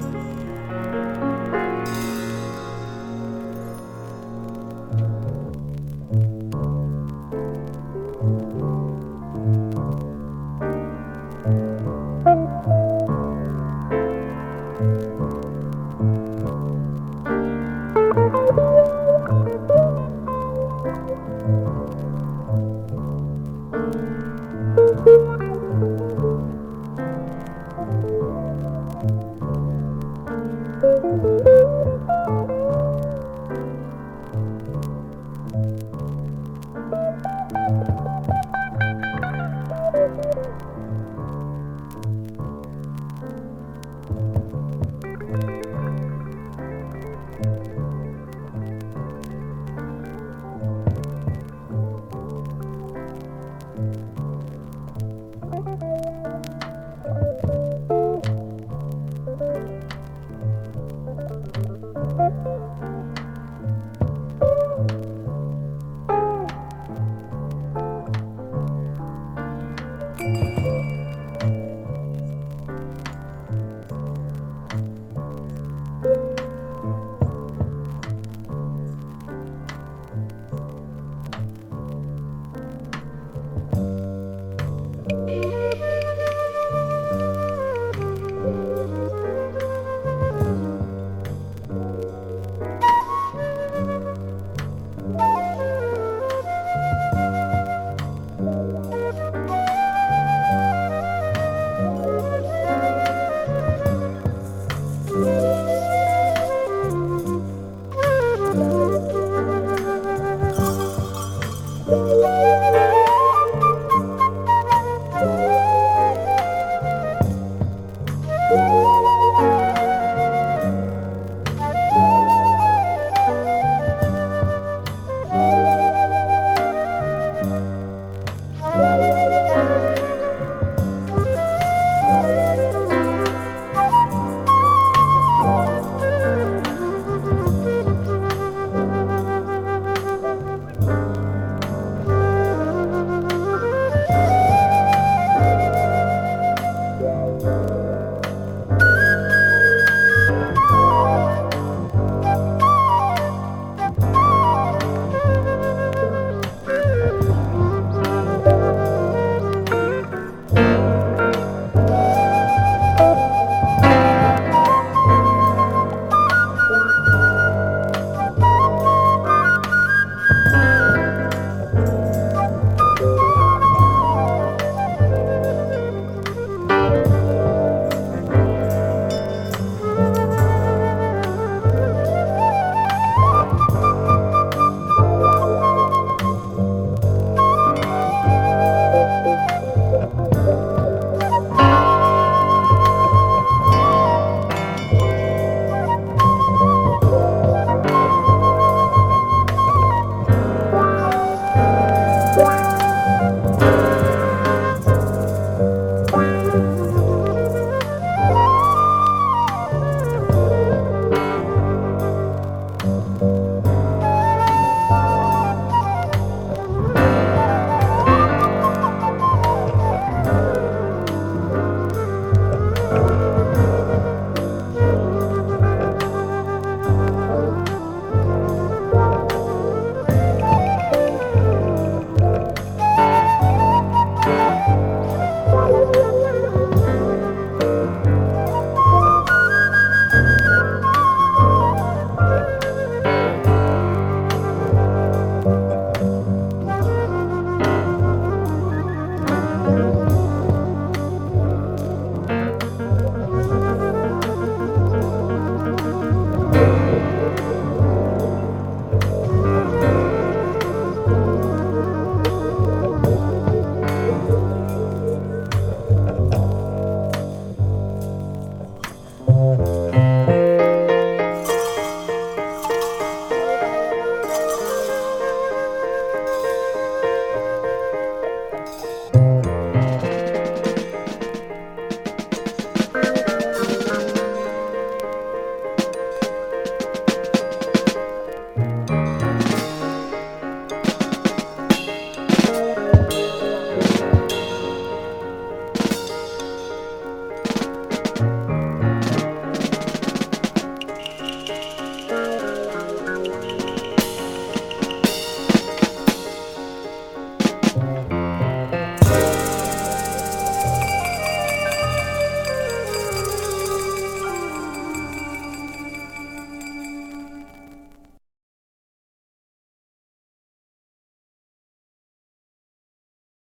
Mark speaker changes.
Speaker 1: Bye.